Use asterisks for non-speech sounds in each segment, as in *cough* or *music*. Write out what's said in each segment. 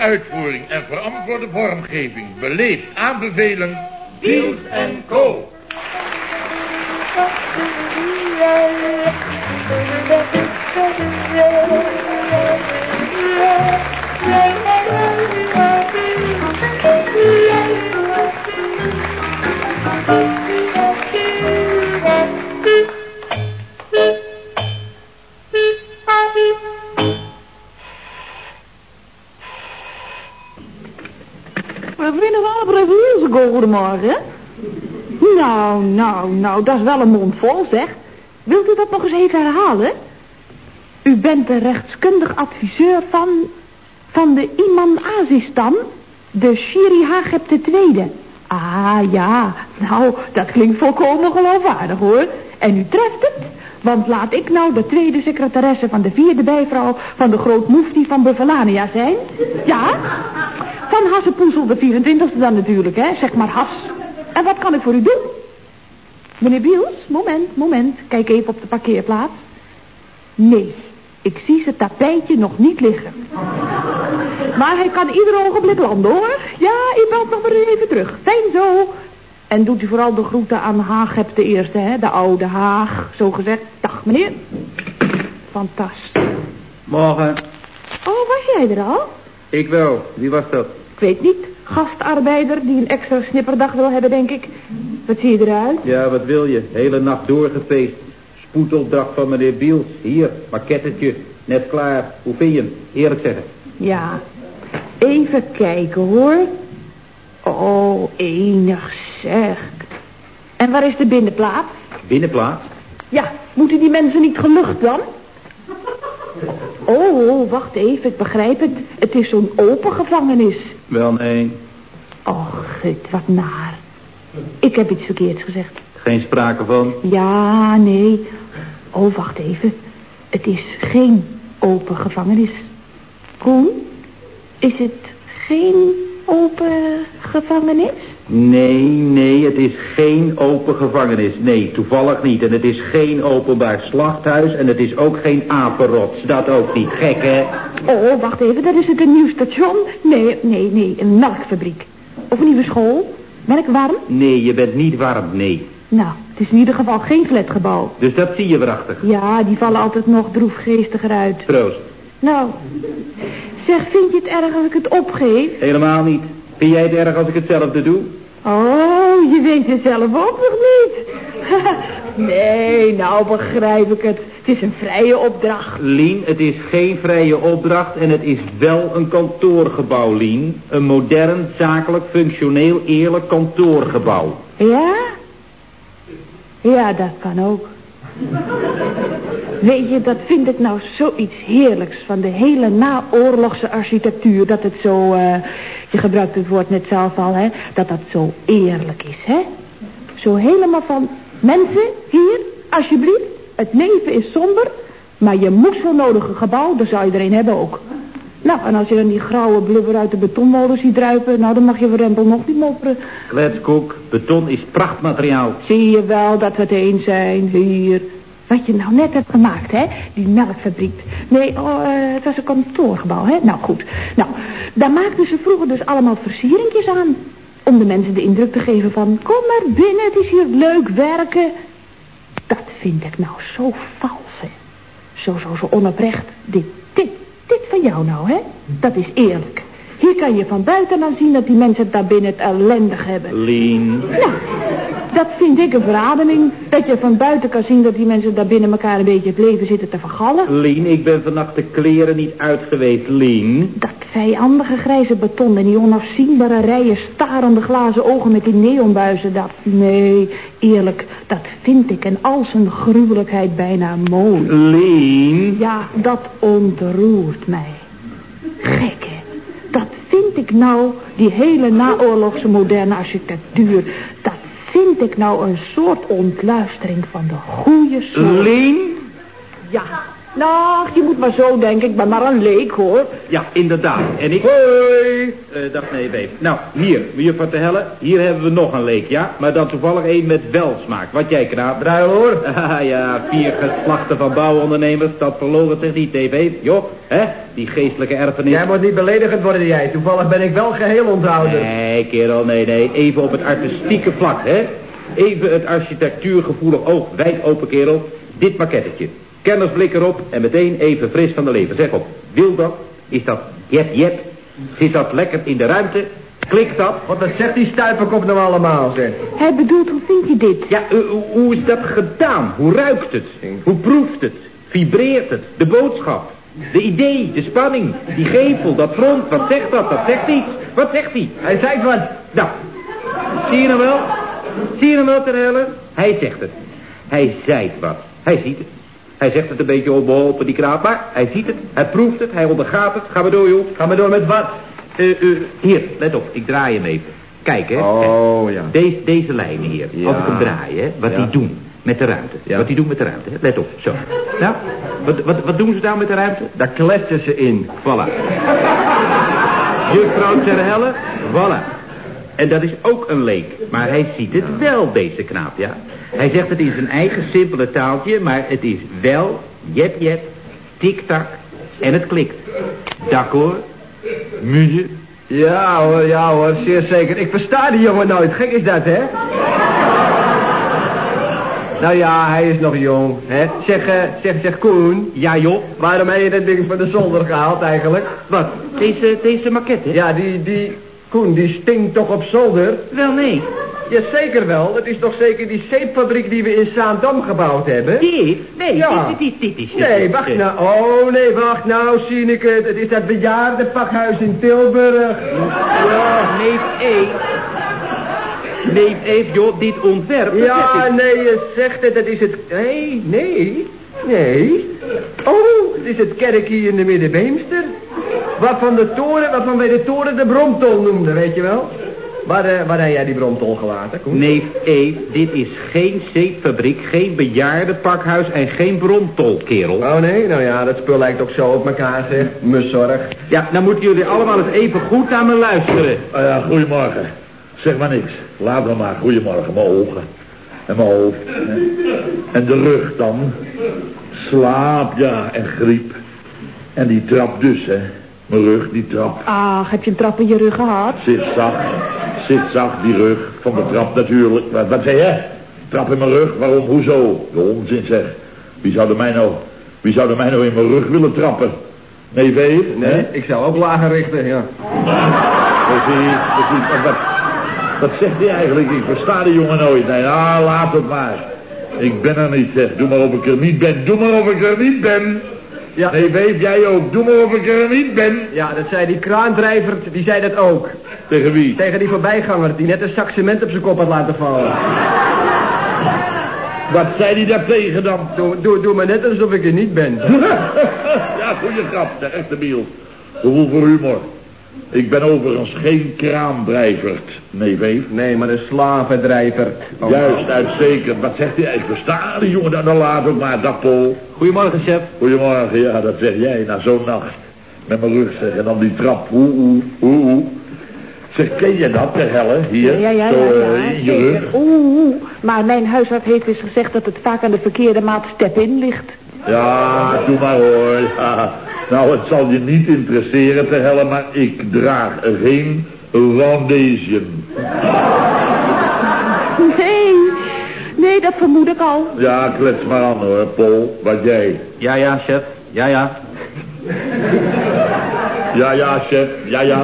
Uitvoering en verantwoorde vormgeving beleefd aanbevelen... Wiels en Co. We vinden wel precies goedemorgen. Nou, nou, nou, dat is wel een mond vol, zeg. Wilt u dat nog eens even herhalen? U bent de rechtskundig adviseur van... van de Imam Azistan, de Shiri Hageb II. Ah, ja, nou, dat klinkt volkomen geloofwaardig, hoor. En u treft het, want laat ik nou de tweede secretaresse van de vierde bijvrouw... van de grootmoefti van Buffalania zijn? Ja? Van Hassepoezel de 24e dan natuurlijk, hè? Zeg maar Has. En wat kan ik voor u doen? Meneer Biels, moment, moment. Kijk even op de parkeerplaats. Nee, ik zie zijn tapijtje nog niet liggen. Maar hij kan ieder ogenblik landen, hoor. Ja, u belt nog maar even terug. Fijn zo. En doet u vooral de groeten aan Haag de eerste, hè? De oude Haag, zo gezegd. Dag, meneer. Fantastisch. Morgen. Oh, was jij er al? Ik wel. Wie was dat? Ik weet niet. Gastarbeider die een extra snipperdag wil hebben, denk ik. Wat zie je eruit? Ja, wat wil je? Hele nacht doorgefeest. Spoedopdracht van meneer Biels. Hier, maquettetje. Net klaar. Hoe vind je hem? Eerlijk zeggen. Ja. Even kijken, hoor. Oh, enig zeg. En waar is de binnenplaats? Binnenplaats? Ja, moeten die mensen niet gelucht dan? Oh, wacht even, ik begrijp het. Het is zo'n open gevangenis. Wel, nee. Och, gut, wat naar. Ik heb iets verkeerds gezegd. Geen sprake van. Ja, nee. Oh, wacht even. Het is geen open gevangenis. Koen, is het geen open gevangenis? Nee, nee, het is geen open gevangenis. Nee, toevallig niet. En het is geen openbaar slachthuis en het is ook geen apenrots. Dat ook niet. Gek, hè? Oh, wacht even, dat is het een nieuw station? Nee, nee, nee, een melkfabriek. Of een nieuwe school? Melk warm? Nee, je bent niet warm, nee. Nou, het is in ieder geval geen flatgebouw. Dus dat zie je waarachtig. Ja, die vallen altijd nog droefgeestiger uit. Proost. Nou, zeg, vind je het erg als ik het opgeef? Helemaal niet. Vind jij het erg als ik hetzelfde doe? Oh, je weet het zelf ook nog niet. *laughs* nee, nou begrijp ik het. Het is een vrije opdracht. Lien, het is geen vrije opdracht en het is wel een kantoorgebouw, Lien. Een modern, zakelijk, functioneel, eerlijk kantoorgebouw. Ja? Ja, dat kan ook. Weet je, dat vind ik nou zoiets heerlijks van de hele naoorlogse architectuur. Dat het zo, eh, je gebruikt het woord net zelf al, hè. Dat dat zo eerlijk is, hè. Zo helemaal van, mensen, hier, alsjeblieft. Het leven is somber, maar je moet zo nodig een gebouw, daar zou je er een hebben ook. Nou, en als je dan die grauwe blubber uit de betonmolen ziet druipen, nou dan mag je voor Rempel nog niet mopperen. Kletskoek, beton is prachtmateriaal. Zie je wel dat we het eens zijn, hier. Wat je nou net hebt gemaakt, hè? Die melkfabriek. Nee, oh, eh, het was een kantoorgebouw, hè? Nou, goed. Nou, daar maakten ze vroeger dus allemaal versieringjes aan. Om de mensen de indruk te geven van... Kom maar binnen, het is hier leuk werken. Dat vind ik nou zo vals, hè? Zo, zo, zo onoprecht. Dit, dit, dit van jou nou, hè? Dat is eerlijk. Hier kan je van buiten aan zien dat die mensen het daar binnen het ellendig hebben. Lien. Nou, dat vind ik een verademing. Dat je van buiten kan zien dat die mensen daar binnen elkaar een beetje het leven zitten te vergallen. Lien, ik ben vannacht de kleren niet uit geweest, Lien. Dat vijandige grijze beton en die onafzienbare rijen starende glazen ogen met die neonbuizen, dat, nee, eerlijk, dat vind ik en al zijn gruwelijkheid bijna mooi. Lien. Ja, dat ontroert mij. Gek, hè? Dat vind ik nou, die hele naoorlogse moderne architectuur, dat vind ik nou een soort ontluistering van de goede soort. Lien? Ja, Nou, je moet maar zo denken. Ik ben maar een leek, hoor. Ja, inderdaad. En ik... Hoi! Eh, dag nee, weef. Nou, hier, juffrouw te Helle, hier hebben we nog een leek, ja? Maar dan toevallig één met welsmaak. Wat jij knaap? Draai hoor. *laughs* Ah ja, vier geslachten van bouwondernemers, dat verloren zich niet, nee, weef. Joh, hè? Die geestelijke erfenis. Jij moet niet beledigend worden, jij. Toevallig ben ik wel geheel onthouden. Nee, kerel, nee, nee. Even op het artistieke vlak, hè? Even het architectuurgevoelig oog wijd open, kerel. Dit maquettetje. Kennersblik erop en meteen even fris van de leven. Zeg op, wil dat? Is dat jep jep? Zit dat lekker in de ruimte? Klikt dat? Wat zegt die stuiperkop nou allemaal, zeg? Hij bedoelt, hoe vind je dit? Ja, eh, hoe- hoe is dat gedaan? Hoe ruikt het? Hoe proeft het? Vibreert het? De boodschap? De idee, de spanning, die gevel, dat front, wat zegt dat? Dat zegt iets. Wat zegt hij? Hij zei wat. Nou, zie je nou wel? Zie je nou wel, Ter Helle? Hij zegt het. Hij zei wat. Hij ziet het. Hij zegt het een beetje onbeholpen, die kraap, maar hij ziet het, hij proeft het, hij ondergaat het. Gaan we door, joh. Ga maar door met wat? Eh, eh, hier, let op, ik draai hem even. Kijk, hè. Oh, ja. Deze, deze lijnen hier, Ja. als ik hem draai, hè, wat Ja. die doen met de ruimte. Ja. Wat die doen met de ruimte, hè. let op, zo. Nou, wat, wat, wat doen ze daar met de ruimte? Daar kletsen ze in. Voilà. *laughs* Juffrouw Terhelle, voilà. En dat is ook een leek. Maar hij ziet het wel, deze knaap, ja. Hij zegt het in zijn eigen simpele taaltje, maar het is wel jep jep, tik-tak en het klikt. D'accord? Muze? Ja hoor, ja hoor, zeer zeker. Ik versta die jongen nooit. Gek is dat, hè? Nou ja, hij is nog jong, hè? Zeg, eh, zeg, zeg, Koen. Ja joh, Waarom heb je dat ding van de zolder gehaald eigenlijk? wat? Deze, deze maquette? Ja, die, die, Koen, die stinkt toch op zolder? Wel nee. Ja, zeker wel. Het is toch zeker die zeepfabriek die we in Zaandam gebouwd hebben? Dit? Nee, Ja. dit, dit, dit, dit is... Nee, wacht nou. Oh, nee, wacht nou, zie ik het. Is dat bejaardenpakhuis in Tilburg. Ja, neef E. Neef E, joh, dit ontwerp. dat Ja, nee, je zegt het, dat is het... Nee, nee, nee. Oh, het is het kerkje in de Middenbeemster. Waarvan de toren, waarvan wij de toren de Bromtol noemden, weet je wel? Waar, eh, waar heb jij die Bromtol gelaten, Koen? Neef E, dit is geen zeepfabriek, geen bejaardenpakhuis en geen brontol, kerel. Oh nee, nou ja, dat spul lijkt ook zo op elkaar, zeg. Me zorg. Ja, dan moeten jullie allemaal eens even goed naar me luisteren. Ah ja, goedemorgen. Zeg maar niks. Laat me maar. Goedemorgen. Mijn ogen. En mijn hoofd. En de rug dan. Slaap, ja. En griep. En die trap dus, hè. Mijn rug, die trap. Ach, heb je een trap in je rug gehad? Zit zacht. Zit zacht, die rug. Van de trap natuurlijk. Wat, wat zei je? Trap in mijn rug? Waarom? Hoezo? De onzin zeg. Wie zou er mij nou... Wie zou mij nou in mijn rug willen trappen? Nee, Veer? Nee, ik zou ook lager richten, ja. Precies, precies. Wat, wat zegt hij eigenlijk? Ik versta de jongen nooit. Nee, nou, laat het maar. Ik ben er niet, zeg. Doe maar of ik er niet ben. Doe maar of ik er niet ben. Ja. Nee, weet jij ook. Doe maar of ik er niet ben. Ja, dat zei die kraandrijver, die zei dat ook. Tegen wie? Tegen die voorbijganger, die net een zak cement op zijn kop had laten vallen. Wat zei hij daar tegen dan? Doe, doe, doe maar net alsof ik er niet ben. *laughs* ja, goeie grap, de echte biel. Gevoel voor humor. Ik ben overigens geen kraamdrijvert. Nee, weet. Nee, maar een slavendrijver. Oh. Juist, uitstekend. Wat zegt hij? Ik versta de jongen dan, dan laat ook maar. Dag, Paul. Goedemorgen, chef. Goedemorgen, ja, dat zeg jij na zo'n nacht. Met mijn rug zeg, en dan die trap, oeh, oeh, oeh, oeh. Zeg, ken je dat, ter helle, hier? Ja, ja, ja. Zo, ja, eh, in je rug. zeker. Oeh, oeh. Maar mijn huisarts heeft eens gezegd dat het vaak aan de verkeerde maat step-in ligt. Ja, doe maar hoor. *laughs* Ja. Nou, het zal je niet interesseren, ter helle, maar ik draag geen foundation. *laughs* Nee, nee, dat vermoed ik al. Ja, klets maar aan hoor, Paul. Wat jij? Ja, ja, chef. Ja, ja. Ja, ja, chef. Ja, ja.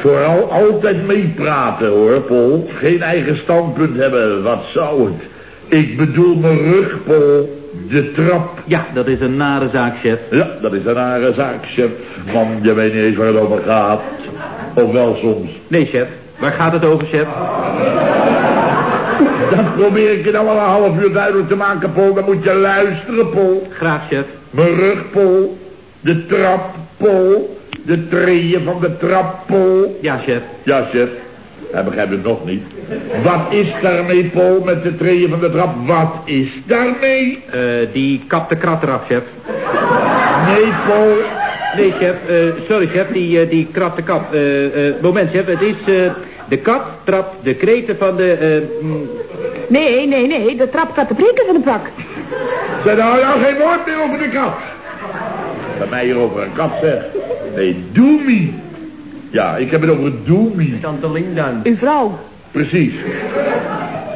Vooral altijd meepraten hoor, Paul. Geen eigen standpunt hebben. Wat zou het? Ik bedoel mijn rug, Paul. De trap. Ja, dat is een nare zaak, chef. Ja, dat is een rare zaak, chef. Man, je weet niet eens waar het over gaat. Of wel soms. Nee, chef. Waar gaat het over, chef? Dan probeer ik je nou al een half uur duidelijk te maken, Paul. Dan moet je luisteren, Paul. Graag, chef. Mijn rug, Paul. De trap, Paul. De treden van de trap, Paul. Ja, chef. Ja, chef. Hij begrijpt het nog niet. Wat is daarmee, Paul, met de treden van de trap? Wat is daarmee? Eh, die kap de krat eraf, chef. Nee, Paul. Nee, chef. eh, sorry, chef. Die, eh, die krap de kap. Eh, eh, moment, chef. Het is... eh, de kat trapt de kreten van de... eh, mm, Nee, nee, nee, de trap gaat de breken van de pak. Zeg nou, nou geen woord meer over de kat. Bij mij hier over een kat, zeg. Nee, Doemie. Ja, ik heb het over Doemie. Tante Lindan. Uw vrouw. Precies.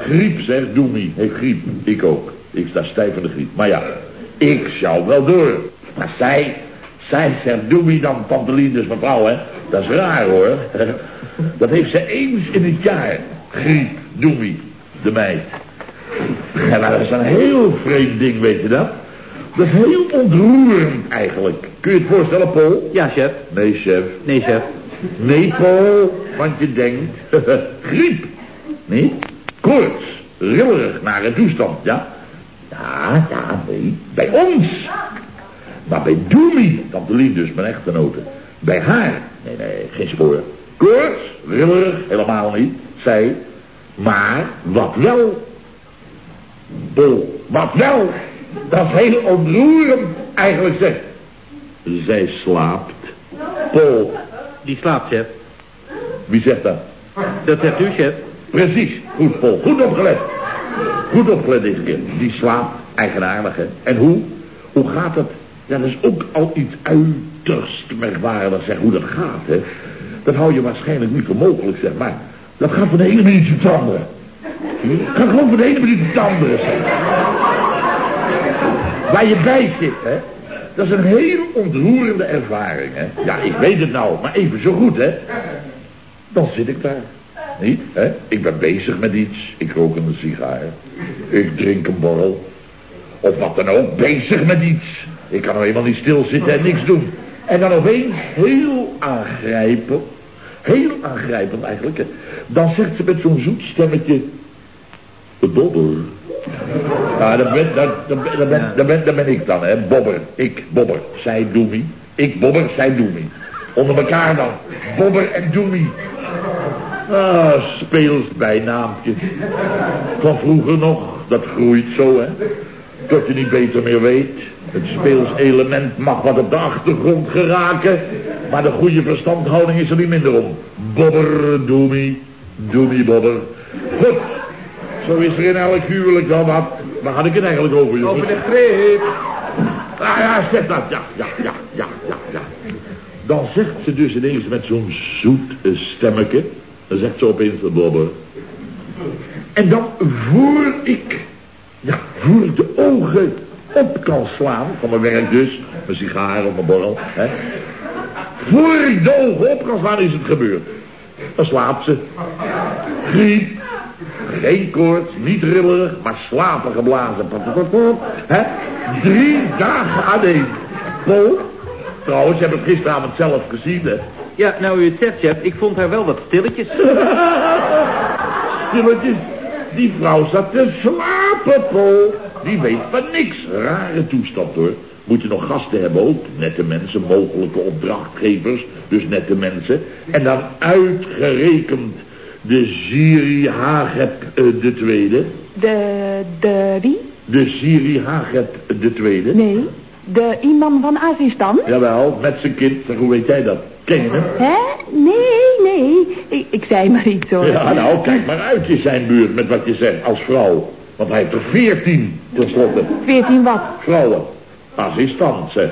Griep, zeg, Doemie. Heeft griep. Ik ook. Ik sta stijf van de griep. Maar ja, ik zou wel door. Maar zij, zij zegt Doemie dan, tante Lien, dus mevrouw, hè. Dat is raar, hoor. *laughs* Dat heeft ze eens in het jaar. Griep, Doemie, de meid. Ja, maar dat is een heel vreemd ding, weet je dat? Dat is heel ontroerend, eigenlijk. Kun je het voorstellen, Paul? ja, chef. Nee, chef. Nee, chef. Nee, Paul, want je denkt... *laughs* griep. Nee? Koorts. Rillerig, nare toestand, ja? Ja, ja, nee. Bij ons. Maar bij Doemie, tante Lien dus, mijn echtgenote. Bij haar. Nee, nee, geen spoor. Koorts, rillerig, helemaal niet. Zij. Maar, wat wel? Paul, wat wel? Dat is heel ontroerend, eigenlijk zeg. Zij slaapt. Paul, Die slaapt, chef. wie zegt dat? Dat zegt u, chef. Precies. Goed, Paul. Goed opgelet. Goed opgelet deze keer. Die slaapt. Eigenaardig, hè. En hoe? Hoe gaat het? Ja, dat is ook al iets uiterst merkwaardigs, zeg, hoe dat gaat, hè. Dat hou je waarschijnlijk niet voor mogelijk, zeg, maar... Dat gaat van de ene minuut tot de andere. Gaat gewoon van de ene minuut tot de andere, zeg. Waar je bij zit, hè. Dat is een heel ontroerende ervaring, hè. Ja, ik weet het nou, maar even zo goed, hè. Dan zit ik daar. Niet, hè? Ik ben bezig met iets. Ik rook een sigaar. Ik drink een borrel. Of wat dan ook. Bezig met iets. Ik kan nou eenmaal niet stilzitten en niks doen. En dan opeens, heel aangrijpend. Heel aangrijpend eigenlijk. Hè? Dan zegt ze met zo'n zoet stemmetje. Bobber. Ja, dat ben, dat, dat, ben, dat, ben, dat, ben, dat ik dan, hè. Bobber. Ik, Bobber. Zij, Doemie. Ik, Bobber, zij, Doemie. Onder elkaar dan. Bobber en Doemie. Ah, speels bijnaampje. Van vroeger nog, dat groeit zo, hè. Tot je niet beter meer weet. Het speels element mag wat op de achtergrond geraken. Maar de goede verstandhouding is er niet minder om. Bobber, doemie, doemie, bobber. Goed, zo is er in elk huwelijk dan wat. Waar had ik het eigenlijk over, jongens? Over de greep. Ah ja, zeg dat. Ja, ja, ja, ja, ja, ja. Dan zegt ze dus ineens met zo'n zoet eh, stemmetje. Dan zegt ze opeens de bobber. En dan voor ik, ja, voor ik de ogen op kan slaan, van mijn werk dus, mijn sigaar of mijn borrel, hè. Voor ik de ogen op kan slaan is het gebeurd. Dan slaapt ze. Griep. Geen koorts, niet rillerig, maar slapen geblazen. Hè? Drie dagen één. Paul, trouwens, je hebt het gisteravond zelf gezien, hè. Ja, nou u het zegt, chef. Ik vond haar wel wat stilletjes. *laughs* Stilletjes, die vrouw zat te slapen, Paul. Die weet van niks. Rare toestand, hoor. Moet je nog gasten hebben ook. Nette mensen, mogelijke opdrachtgevers. Dus nette mensen. En dan uitgerekend de Siri Hagep eh, de tweede. De, de wie? De Siri Hagep de tweede. Nee, de imam van Azistan. Jawel, met zijn kind. Hoe weet jij dat? Ken je hem? Hè? Nee, nee. Ik, ik zei maar iets hoor. Ja, nou, kijk maar uit in zijn buurt met wat je zegt als vrouw. Want hij heeft er veertien, tenslotte. 14 wat? Vrouwen. Assistent, zeg.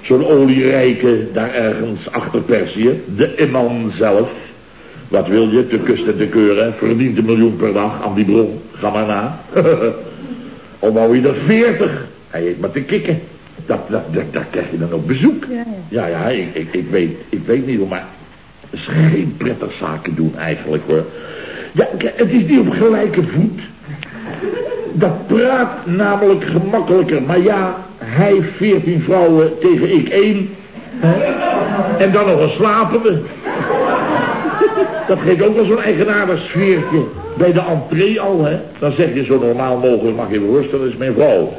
Zo'n olierijke daar ergens achter Perzië. De imam zelf. Wat wil je, te kust en te keuren. Verdient een miljoen per dag aan die bron. Ga maar na. *laughs* Al wou je er veertig. Hij heeft maar te kikken. Dat, dat, dat, krijg je dan ook bezoek. Ja, Ja, ja, ik, ik, ik, weet, ik weet niet hoe, maar het is geen prettig zaken doen eigenlijk hoor. Ja, het is niet op gelijke voet. Dat praat namelijk gemakkelijker, maar ja, hij veertien vrouwen tegen ik één. En dan nog een slapende. Dat geeft ook wel zo'n eigenaardig sfeertje. Bij de entree al, hè. Dan zeg je zo normaal mogelijk, mag je voorstellen, dat is mijn vrouw.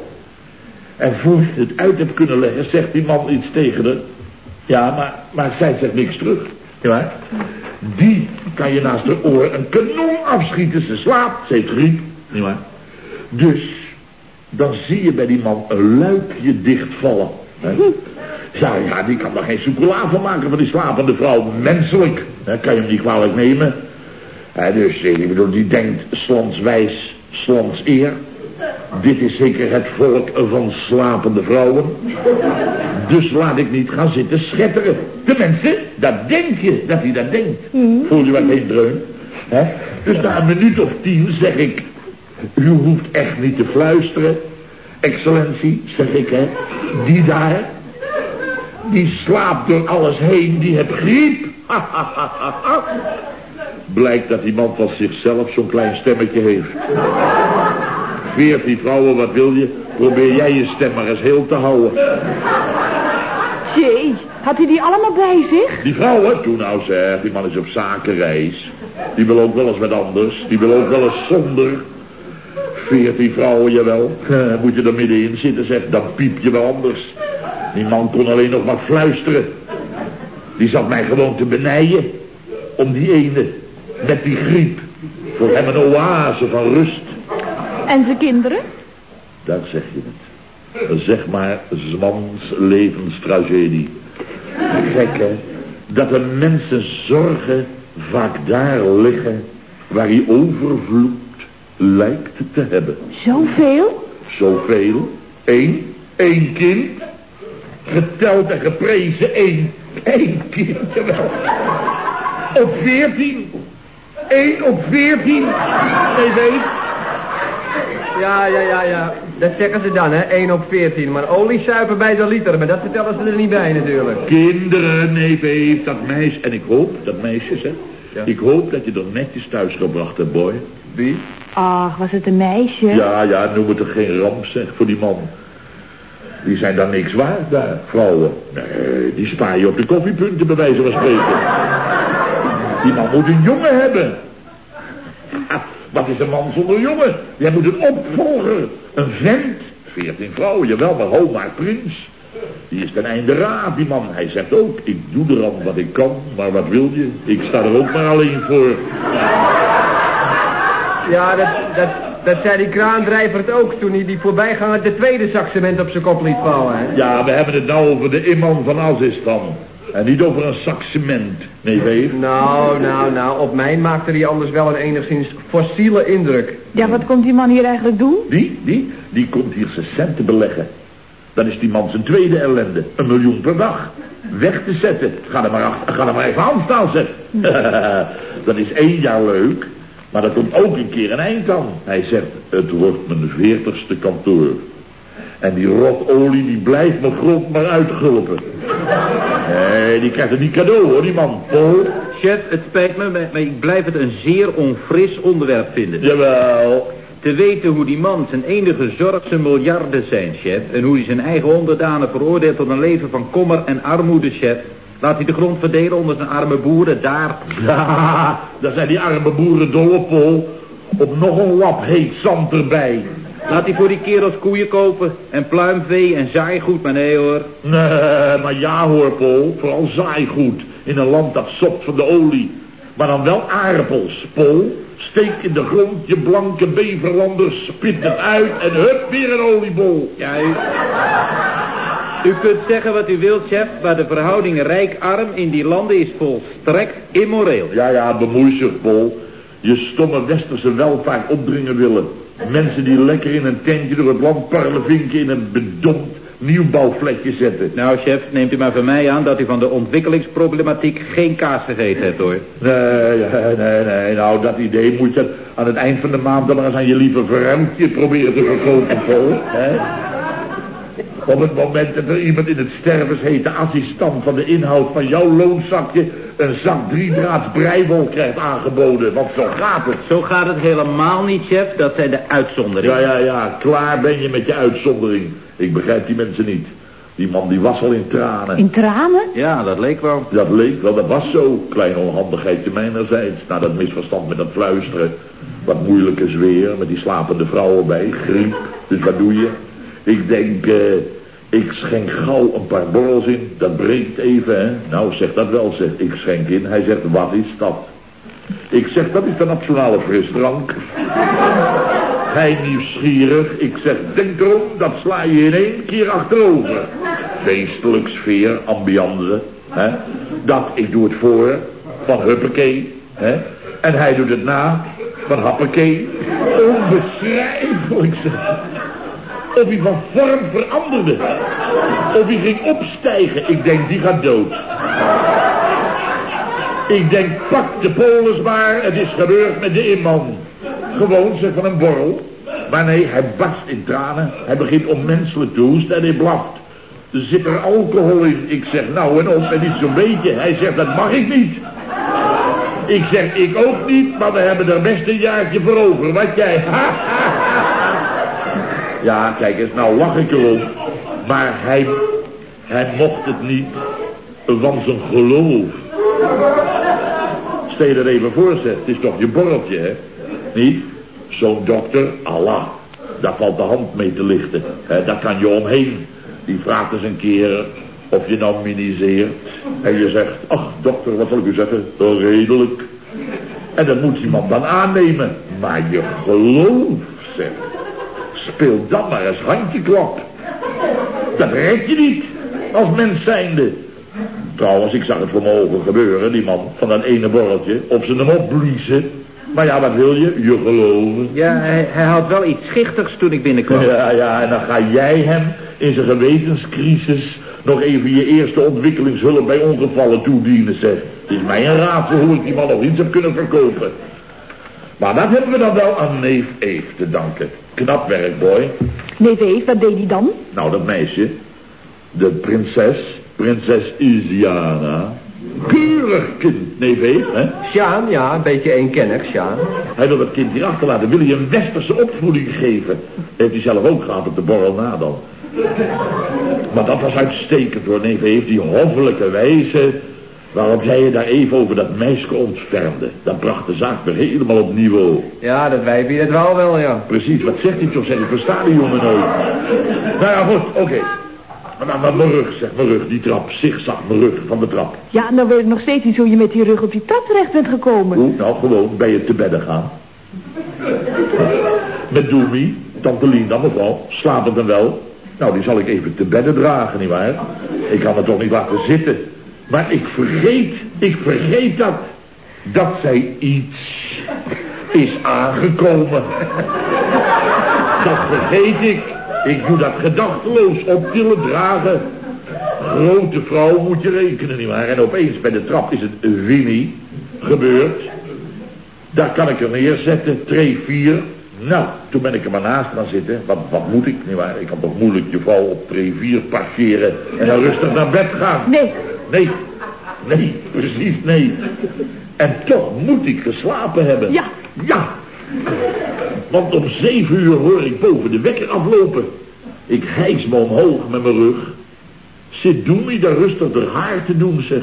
En voor je het uit hebt kunnen leggen, zegt die man iets tegen haar. Ja, maar, maar zij zegt niks terug. Ja, Die kan je naast haar oor een kanon afschieten. Ze slaapt, ze heeft griep. Dus, dan zie je bij die man een luikje dichtvallen. Hè? Ja, ja, die kan er geen chocola van maken van die slapende vrouw. Menselijk. Hè? Kan je hem niet kwalijk nemen. Dus, eh, ik bedoel, die denkt slanswijs, slans eer. Dit is zeker het volk van slapende vrouwen. Dus laat ik niet gaan zitten schetteren. Tenminste, dat denk je, dat hij dat denkt. Voel je wat heen dreun? Dus na een minuut of tien zeg ik... U hoeft echt niet te fluisteren. Excellentie, zeg ik, hè. Die daar, die slaapt door alles heen, die heeft griep. *laughs* Blijkt dat die man van zichzelf zo'n klein stemmetje heeft. Veertien vrouwen, wat wil je? Probeer jij je stem maar eens heel te houden. Jee, had hij die allemaal bij zich? Die vrouwen, toen nou zeg, die man is op zakenreis. Die wil ook wel eens wat anders. Die wil ook wel eens zonder. Veertien vrouwen, jawel. Eh, Moet je er middenin zitten, zeg, dan piep je wel anders. Die man kon alleen nog maar fluisteren. Die zat mij gewoon te benijden. Om die ene, met die griep. Voor hem een oase van rust. En zijn kinderen? Daar zeg je het. Zeg maar Zwans levenstragedie. Gek, hè? Dat een mensen zorgen vaak daar liggen waar hij overvloed lijkt te hebben. Zoveel? Zoveel. Eén. Één kind. Geteld en geprezen één. Eén kind, jawel. Op veertien. Eén op veertien. Nee, weet. Ja, ja, ja, ja. Dat zeggen ze dan, hè. 1 op 14. Maar olie suipen bij de liter. Maar dat vertellen ze er niet bij natuurlijk. Kinderen, nee, heeft dat meisje. En ik hoop, dat meisje, zeg. Ja. Ik hoop dat je er netjes thuis gebracht hebt, boy. Wie? Ach, was het een meisje? Ja, ja, noem het er geen ramp, zeg, voor die man. Die zijn dan niks waard, daar, vrouwen. Nee, die spaar je op de koffiepunten, bij wijze van spreken. Die man moet een jongen hebben. *laughs* Wat is een man zonder jongen? Jij moet een opvolger. Een vent. Veertien vrouwen, jawel, maar ho maar prins. Die is ten einde raad, die man. Hij zegt ook, ik doe er aan wat ik kan, maar wat wil je? Ik sta er ook maar alleen voor. Ja, dat, dat, dat zei die kraandrijver het ook toen hij die voorbijganger de tweede saxement op zijn kop liet vallen, hè? Ja, we hebben het nou over de imam van Azistan. En niet over een saxement, nee, weef. Nou, nou, nou, op mij maakte hij anders wel een enigszins fossiele indruk. Ja, wat komt die man hier eigenlijk doen? Die, die, die komt hier zijn centen beleggen. Dan is die man zijn tweede ellende. Een miljoen per dag. Weg te zetten. Ga er maar, achter, ga er maar even aan staan, zeg. dat is één jaar leuk. Maar er komt ook een keer een eind aan. Hij zegt, het wordt mijn veertigste kantoor. En die rotolie, die blijft me grond maar uitgulpen. Nee, die krijgt het niet cadeau, hoor, die man. Paul. Chef, het spijt me, maar maar ik blijf het een zeer onfris onderwerp vinden. Jawel. Te weten hoe die man zijn enige zorg zijn miljarden zijn, chef. En hoe hij zijn eigen onderdanen veroordeelt tot een leven van kommer en armoede, chef. Laat hij de grond verdelen onder zijn arme boeren, daar. Ja, *laughs* daar zijn die arme boeren dol op, Paul. Op nog een lap heet zand erbij. Laat hij voor die kerels koeien kopen en pluimvee en zaaigoed, maar nee hoor. Nee, maar ja hoor, Paul. Vooral zaaigoed. In een land dat sopt van de olie. Maar dan wel aardappels, Paul. Steek in de grond je blanke beverlanders, spit het uit en hup, weer een oliebol. Ja, u... Kunt zeggen wat u wilt, chef, maar de verhouding rijk-arm in die landen is volstrekt immoreel. Ja, ja, bemoei zich, Paul. Je stomme westerse welvaart opdringen willen. Mensen die lekker in een tentje door het land parlevinken in een bedompt nieuwbouwvlekje zetten. Nou, chef, neemt u maar van mij aan dat u van de ontwikkelingsproblematiek geen kaas gegeten hebt, hoor. Nee, nee, nee. Nou, dat idee moet je aan het eind van de maand dan maar eens aan je lieve vrouwtje proberen te verkopen, Paul. Hè? Op het moment dat er iemand in het stervenshete assistent van de inhoud van jouw loonzakje een zak driedraads breiwol krijgt aangeboden. Want zo gaat het. Zo gaat het helemaal niet, chef. Dat zijn de uitzonderingen. Ja, ja, ja. Klaar ben je met je uitzondering. Ik begrijp die mensen niet. Die man die was al in tranen. In tranen? Ja, dat leek wel. Dat leek wel, dat was zo. Klein onhandigheidje mijnerzijds. Na dat misverstand met dat fluisteren. Wat moeilijk is weer, met die slapende vrouwen bij. Griep. Dus wat doe je? Ik denk, eh, Ik schenk gauw een paar borrels in. Dat breekt even, hè. Nou, zeg dat wel, zeg. Ik schenk in. Hij zegt, wat is dat? Ik zeg, dat is de nationale frisdrank. Hij nieuwsgierig. Ik zeg, denk erom, dat sla je in één keer achterover. Feestelijk sfeer, ambiance. Hè? Dat, ik doe het voor, van huppakee. Hè? En hij doet het na, van happakee. Onbeschrijfelijk zeg. Of hij van vorm veranderde. Of hij ging opstijgen. Ik denk, die gaat dood. Ik denk, pak de polis maar. Het is gebeurd met de inman. Gewoon, zeg van een borrel. Maar nee, hij barst in tranen. Hij begint onmenselijk te hoesten en hij blaft. Er zit er alcohol in. Ik zeg, nou en op, en niet zo'n beetje. Hij zegt, dat mag ik niet. Ik zeg, ik ook niet, maar we hebben er best een jaartje voor over. Wat jij? *laughs* ja, kijk eens, nou lach ik erom. Maar hij, hij mocht het niet van zijn geloof. Stel er even voor, zeg. Het is toch je borreltje, hè? Niet? Zo'n dokter, Allah. Daar valt de hand mee te lichten. Hè, daar kan je omheen. Die vraagt eens een keer of je nou miniseert. En je zegt, ach dokter, wat zal ik u zeggen? Redelijk. En dat moet iemand dan aannemen. Maar je geloof, zeg. Speel dan maar eens handjeklap. Dat red je niet, als mens zijnde. Trouwens, ik zag het voor mijn ogen gebeuren, die man van dat ene borreltje. Op ze hem opbliezen. Maar ja, wat wil je? Je geloven. Ja, hij, hij had wel iets schichtigs toen ik binnenkwam. Ja, ja, en dan ga jij hem in zijn gewetenscrisis nog even je eerste ontwikkelingshulp bij ongevallen toedienen, zeg. Het is mij een raadsel hoe ik die man nog iets heb kunnen verkopen. Maar dat hebben we dan wel aan neef Eve te danken. Knap werk, boy. Eve, wat deed hij dan? Nou, dat meisje, de prinses, prinses Isiana. Keurig kind, neef Eve, hè? Sjaan, ja, een beetje eenkennig, Sjaan. Hij wil dat kind hier achterlaten. Wil je een westerse opvoeding geven? Heeft hij zelf ook gehad op de borrel na dan. Maar dat was uitstekend hoor, neef Eve. Die hoffelijke wijze waarop jij je daar even over dat meisje ontfermde. Dat bracht de zaak weer helemaal op niveau. Ja, dat wijfie dat wel wel, ja. Precies, wat zegt hij toch? Zeg, ik versta die jongen nooit. Nou ja, goed, oké. Maar, maar mijn rug, zeg, mijn rug, die trap, zigzag mijn rug van de trap. Ja, nou weet ik nog steeds niet hoe je met die rug op die trap terecht bent gekomen. Hoe? Nou, gewoon bij je te bedden gaan. Met Doemi, tante Linda, mevrouw, slaapt dan wel. Nou, die zal ik even te bedden dragen, nietwaar? Ik kan het toch niet laten zitten. Maar ik vergeet, ik vergeet dat, dat zij iets is aangekomen. Dat vergeet ik. Ik doe dat gedachteloos optillen, dragen. Grote vrouw moet je rekenen, nietwaar? En opeens bij de trap is het Winnie gebeurd. Daar kan ik er neerzetten, twee, vier. Nou, toen ben ik er maar naast gaan zitten. Wat, wat moet ik, nietwaar? Ik kan toch moeilijk je vrouw op twee, vier parkeren en dan rustig naar bed gaan. Nee, Nee, nee, precies nee. En toch moet ik geslapen hebben. Ja. Ja. Want om zeven uur hoor ik boven de wekker aflopen. Ik hijs me omhoog met mijn rug. Zit Doemie daar rustig haar haar te doen, zeg.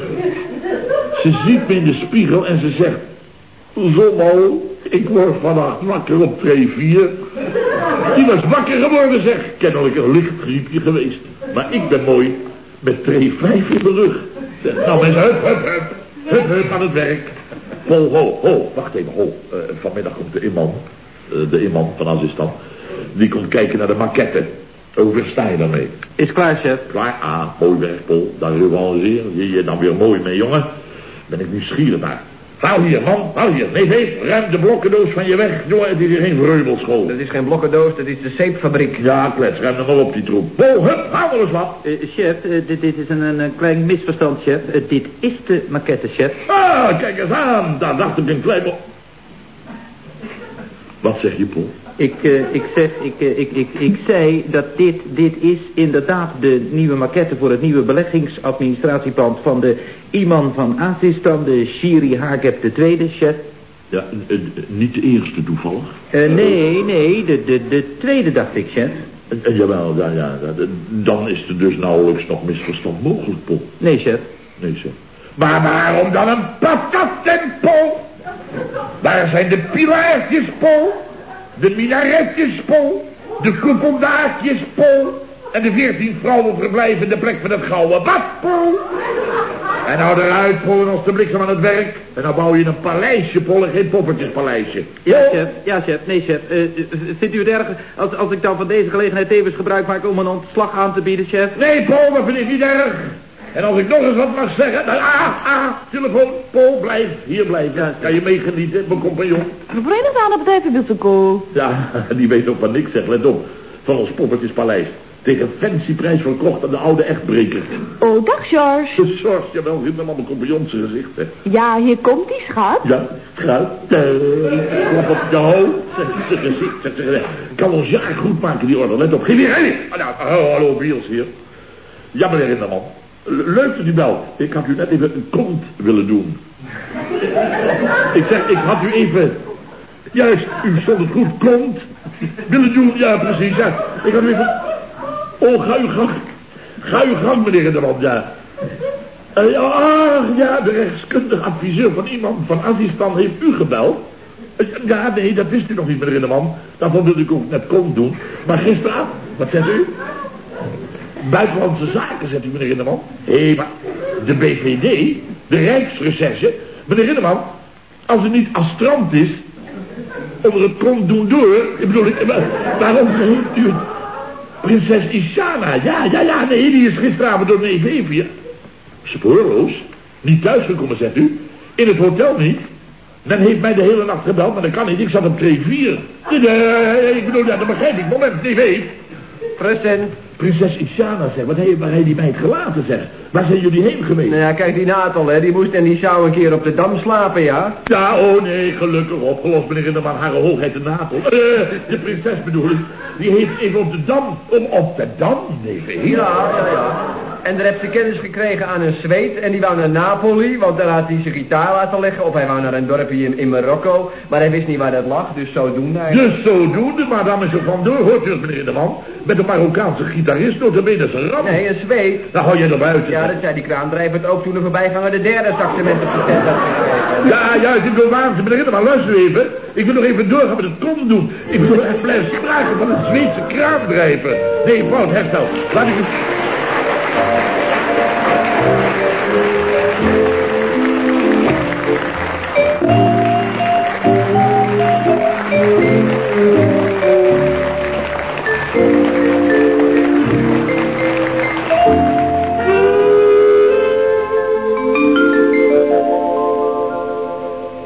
Ze ziet me in de spiegel en ze zegt... Zommo, ik word vannacht wakker op 2-4. Die was wakker geworden, zeg. Kennelijk een licht griepje geweest. Maar ik ben mooi met 2-5 in de rug. Nou mensen, hup, hup, hup. Hup, hup, aan het werk. Ho, ho, ho. Wacht even, ho. Eh, vanmiddag komt de imam. eh, de imam van Azistan. Die komt kijken naar de maquette. Hoe ver sta je daarmee? Is klaar, chef. Klaar? Ah, mooi werk, Paul. Daar revancheer je je dan weer mooi mee, jongen. Ben ik nieuwsgierig naar. Hou hier, man. Hou hier. Nee, nee. Ruim de blokkendoos van je weg. Jongen, het is geen vreubelschool. Dat is geen blokkendoos, dat is de zeepfabriek. Ja, klets. Ruim hem maar op, die troep. Ho, hup. Hou wel eens wat. Eh, chef, eh, dit, dit is een, een, een klein misverstand, chef. Eh, dit is de maquette, chef. Ah, kijk eens aan. Daar dacht ik een klein... Wat zeg je, Paul? Ik, eh, ik zeg, ik, eh, ik, ik, ik zei dat dit, dit is inderdaad de nieuwe maquette voor het nieuwe beleggingsadministratieplan van de Iman van Azistan, de Shiri Hageb II, chef. Ja, eh, niet de eerste toevallig. Nee, nee, de, de, de tweede dacht ik, chef. Jawel, ja, ja, dan is er dus nauwelijks nog misverstand mogelijk, Paul. Nee, chef. Nee, zeg. Maar waarom dan een patattempo? Waar zijn de pilaartjes, Paul? De minaretjes, Paul? De koepeldaadjes, Paul? En de veertien vrouwen verblijven in de plek van het gouden bad, Paul. En nou eruit, Paul, als de bliksem aan het werk. En dan bouw je een paleisje, Paul, en geen poppetjespaleisje. Ja, chef. Ja, chef. Nee, chef. Eh, vindt u het erg als, als ik dan van deze gelegenheid tevens gebruik maak om een ontslag aan te bieden, chef? Nee, Paul, dat vind ik niet erg. En als ik nog eens wat mag zeggen, dan... Ah, ah, telefoon. Paul, blijf. Hier blijven. Ja, kan je meegenieten, mijn compagnon. Verenigd aan de partij Bilseko. Ja, *laughs* die weet ook van niks, zeg. Let op. Van ons poppetjespaleis. Tegen fancy prijs verkocht aan de oude echtbreker. Oh, dag, George. De *laughs* George, jawel, hem op mijn compagnon zijn gezicht, hè. Ja, hier komt die, schat. Ja, schat. Uh, klap op je hoofd. Zet gezicht. Gezicht. Kan ons jaar goed maken, die orde. Let op. Geef hier, heen. Ah, nou, hallo, hallo, Biels hier. Ja, meneer Rinderman. Dat u belt. Ik had u net even een kont willen doen. ik zeg, ik had u even... Juist, u stond het goed, kont willen doen. Ja, precies, ja. Ik had u even... Oh, ga uw gang. Ga uw gang, meneer Rinderman, ja. Uh, ja, ah, ja, de rechtskundig adviseur van iemand van Azistan heeft u gebeld. Uh, ja, nee, dat wist u nog niet, meneer Rinderman. Daarvan wilde ik ook net kont doen. Maar gisteravond, wat zegt u? Buitenlandse zaken, zegt u, meneer Rinderman. Hé, maar de BVD, de Rijksrecherche, meneer Rinderman, als het niet astrant is, onder het kont doen door, ik bedoel, ik, waarom heeft u? Prinses Ishana, ja, ja, ja, nee, die is gisteravond door neef Evie. Spoorloos, niet thuisgekomen, zegt u. In het hotel niet. Men heeft mij de hele nacht gebeld, maar dat kan niet. Ik zat op 2-4. Ik bedoel, ja, dat begrijp ik. Moment, neef Eve. Present. Prinses Ishana, zeg. Wat heeft, waar heeft die meid gelaten, zeg? Waar zijn jullie heen geweest? Nou ja, kijk, die Natal, hè, die moest en die zou een keer op de Dam slapen, ja? Ja, oh nee, gelukkig opgelost, meneer Rinderman, haar hoogheid de Napel. Uh, de prinses bedoel ik. Die heeft even op de Dam, om op de Dam, nee, Ja, ja, ja. En daar heeft ze kennis gekregen aan een zweet en die wou naar Napoli, want daar had hij zijn gitaar laten leggen. Of hij wou naar een dorpje in, in Marokko, maar hij wist niet waar dat lag, dus zodoende eigenlijk. Dus zodoende, maar dan is er vandoor, hoort u het meneer de man? Met een Marokkaanse gitarist, notabene zijn ram. Nee, een zweet. Dan hou je er buiten. Ja, dat zei die kraandrijver ook toen de voorbijganger de derde saxement op de had gekregen. Ja, juist, ik wil waanzin, meneer maar luister even. Ik wil nog even doorgaan met het kom doen. Ik wil echt blijven spraken van een Zweedse kraandrijver. Nee, fout, herstel. Laat ik...